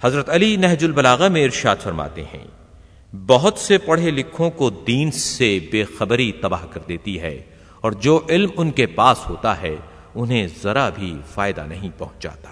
حضرت علی نہج البلاغہ میں ارشاد فرماتے ہیں، بہت سے پڑھے لکھوں کو دین سے بے خبری تباہ کر دیتی ہے، اور جو علم ان کے پاس ہوتا ہے، انہیں ذرا بھی فائدہ نہیں پہنچاتا۔